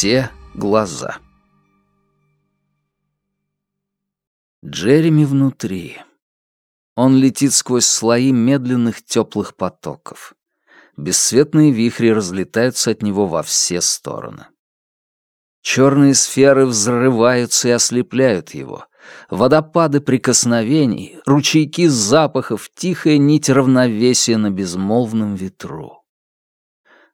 Те глаза. Джереми внутри. Он летит сквозь слои медленных теплых потоков. Бесцветные вихри разлетаются от него во все стороны. Черные сферы взрываются и ослепляют его. Водопады прикосновений, ручейки запахов, тихая нить равновесия на безмолвном ветру.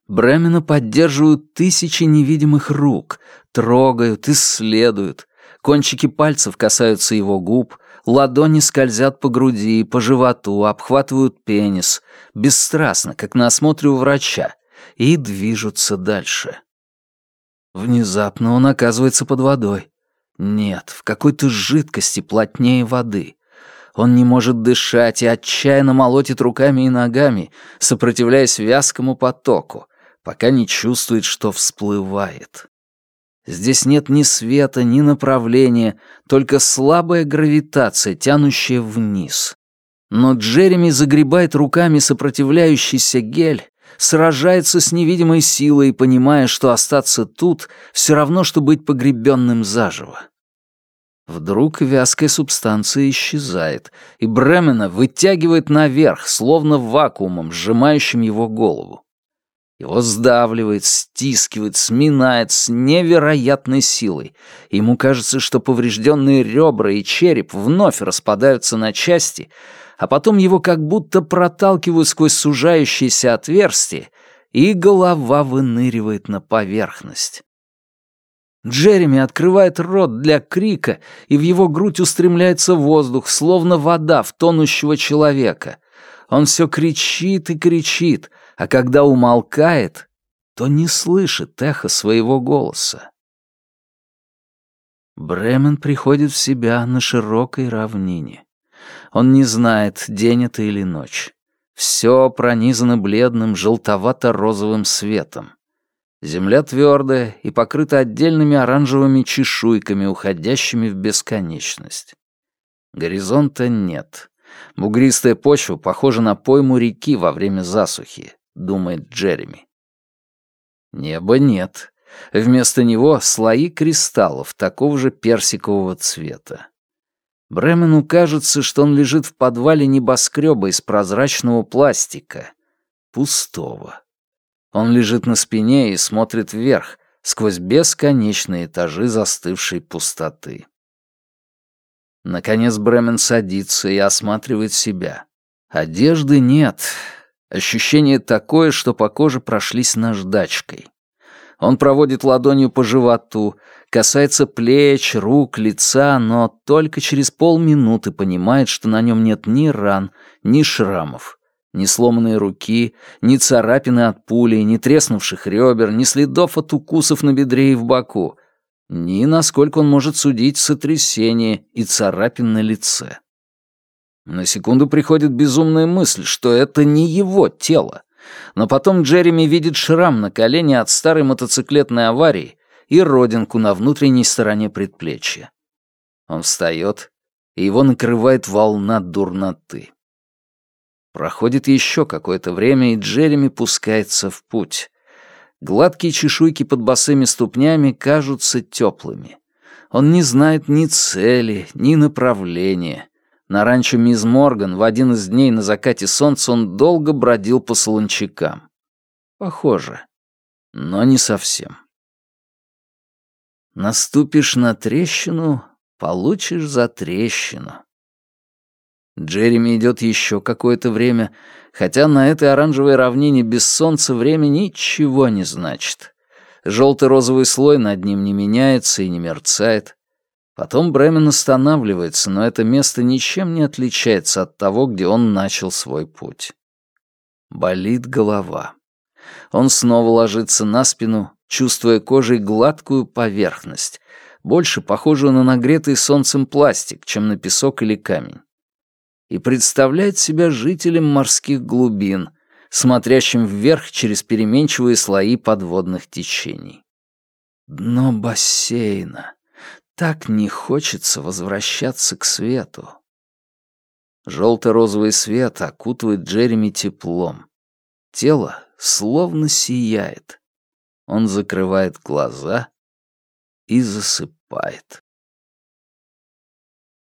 Бремена поддерживают тысячи невидимых рук, трогают, исследуют. Кончики пальцев касаются его губ, ладони скользят по груди, по животу, обхватывают пенис, бесстрастно, как на осмотре у врача, и движутся дальше. Внезапно он оказывается под водой. Нет, в какой-то жидкости плотнее воды. Он не может дышать и отчаянно молотит руками и ногами, сопротивляясь вязкому потоку, пока не чувствует, что всплывает. Здесь нет ни света, ни направления, только слабая гравитация, тянущая вниз. Но Джереми загребает руками сопротивляющийся гель, сражается с невидимой силой, понимая, что остаться тут все равно, что быть погребенным заживо. Вдруг вязкая субстанция исчезает, и Бремена вытягивает наверх, словно вакуумом, сжимающим его голову. Его сдавливает, стискивает, сминает с невероятной силой. Ему кажется, что поврежденные ребра и череп вновь распадаются на части, а потом его как будто проталкивают сквозь сужающееся отверстие, и голова выныривает на поверхность. Джереми открывает рот для крика, и в его грудь устремляется воздух, словно вода в тонущего человека. Он все кричит и кричит, а когда умолкает, то не слышит эхо своего голоса. Бремен приходит в себя на широкой равнине. Он не знает, день это или ночь. Все пронизано бледным желтовато-розовым светом. Земля твердая и покрыта отдельными оранжевыми чешуйками, уходящими в бесконечность. Горизонта нет. Бугристая почва похожа на пойму реки во время засухи, думает Джереми. Неба нет. Вместо него слои кристаллов такого же персикового цвета. Бремену кажется, что он лежит в подвале небоскреба из прозрачного пластика. Пустого. Он лежит на спине и смотрит вверх, сквозь бесконечные этажи застывшей пустоты. Наконец Бремен садится и осматривает себя. Одежды нет. Ощущение такое, что по коже прошлись наждачкой. Он проводит ладонью по животу, касается плеч, рук, лица, но только через полминуты понимает, что на нем нет ни ран, ни шрамов, ни сломанной руки, ни царапины от пули, ни треснувших ребер, ни следов от укусов на бедре и в боку, ни, насколько он может судить, сотрясение и царапин на лице. На секунду приходит безумная мысль, что это не его тело, но потом Джереми видит шрам на колене от старой мотоциклетной аварии и родинку на внутренней стороне предплечья. Он встает, и его накрывает волна дурноты. Проходит еще какое-то время, и Джереми пускается в путь. Гладкие чешуйки под босыми ступнями кажутся теплыми. Он не знает ни цели, ни направления. На ранчо Мисс Морган в один из дней на закате солнца он долго бродил по солончакам. Похоже, но не совсем. Наступишь на трещину, получишь за трещину. Джереми идет еще какое-то время, хотя на этой оранжевой равнине без солнца время ничего не значит. Желто-розовый слой над ним не меняется и не мерцает. Потом Бремен останавливается, но это место ничем не отличается от того, где он начал свой путь. Болит голова. Он снова ложится на спину, чувствуя кожей гладкую поверхность, больше похожую на нагретый солнцем пластик, чем на песок или камень. И представляет себя жителем морских глубин, смотрящим вверх через переменчивые слои подводных течений. Дно бассейна. Так не хочется возвращаться к свету. Желто-розовый свет окутывает Джереми теплом. Тело словно сияет. Он закрывает глаза и засыпает.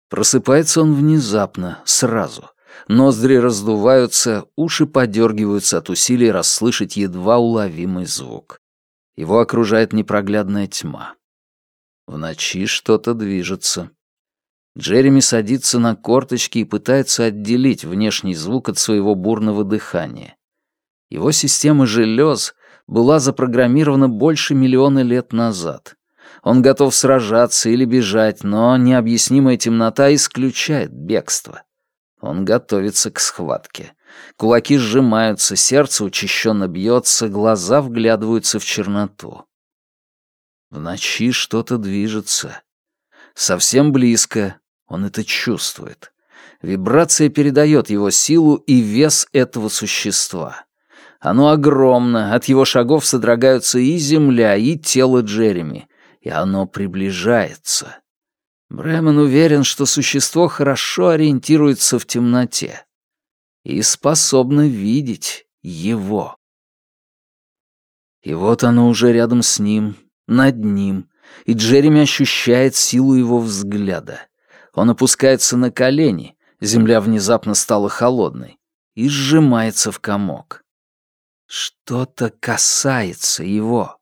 Просыпается он внезапно, сразу. Ноздри раздуваются, уши подергиваются от усилий расслышать едва уловимый звук. Его окружает непроглядная тьма. В ночи что-то движется. Джереми садится на корточки и пытается отделить внешний звук от своего бурного дыхания. Его система желез была запрограммирована больше миллиона лет назад. Он готов сражаться или бежать, но необъяснимая темнота исключает бегство. Он готовится к схватке. Кулаки сжимаются, сердце учащенно бьется, глаза вглядываются в черноту. В ночи что-то движется. Совсем близко, он это чувствует. Вибрация передает его силу и вес этого существа. Оно огромно, от его шагов содрогаются и земля, и тело Джереми, и оно приближается. Бремен уверен, что существо хорошо ориентируется в темноте и способно видеть его. И вот оно уже рядом с ним, над ним, и Джереми ощущает силу его взгляда. Он опускается на колени, земля внезапно стала холодной, и сжимается в комок. Что-то касается его.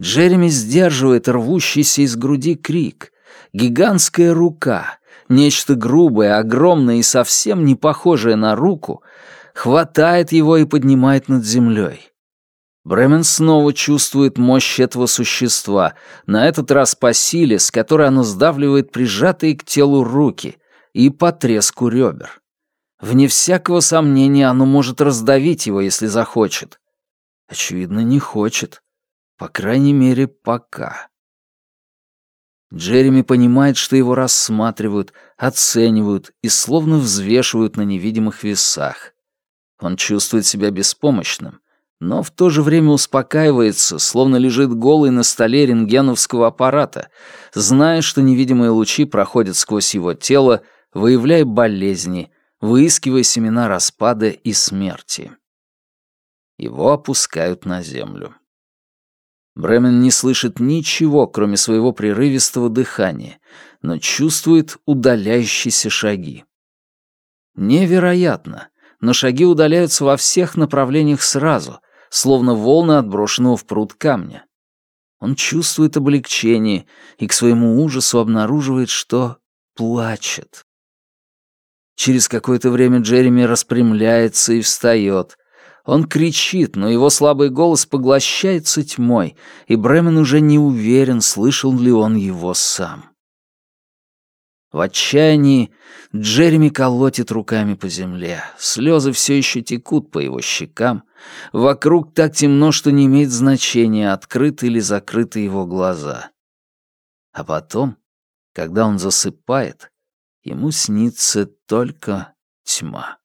Джереми сдерживает рвущийся из груди крик. Гигантская рука, нечто грубое, огромное и совсем не похожее на руку, хватает его и поднимает над землей. Бремен снова чувствует мощь этого существа, на этот раз по силе, с которой оно сдавливает прижатые к телу руки, и по треску ребер. Вне всякого сомнения, оно может раздавить его, если захочет. Очевидно, не хочет. По крайней мере, пока. Джереми понимает, что его рассматривают, оценивают и словно взвешивают на невидимых весах. Он чувствует себя беспомощным, но в то же время успокаивается, словно лежит голый на столе рентгеновского аппарата, зная, что невидимые лучи проходят сквозь его тело, выявляя болезни, выискивая семена распада и смерти. Его опускают на землю. Бремен не слышит ничего, кроме своего прерывистого дыхания, но чувствует удаляющиеся шаги. Невероятно, но шаги удаляются во всех направлениях сразу, словно волны отброшенного в пруд камня. Он чувствует облегчение и к своему ужасу обнаруживает, что плачет. Через какое-то время Джереми распрямляется и встает. Он кричит, но его слабый голос поглощается тьмой, и Бремен уже не уверен, слышал ли он его сам. В отчаянии Джереми колотит руками по земле. Слезы все еще текут по его щекам. Вокруг так темно, что не имеет значения, открыты или закрыты его глаза. А потом, когда он засыпает, ему снится только тьма.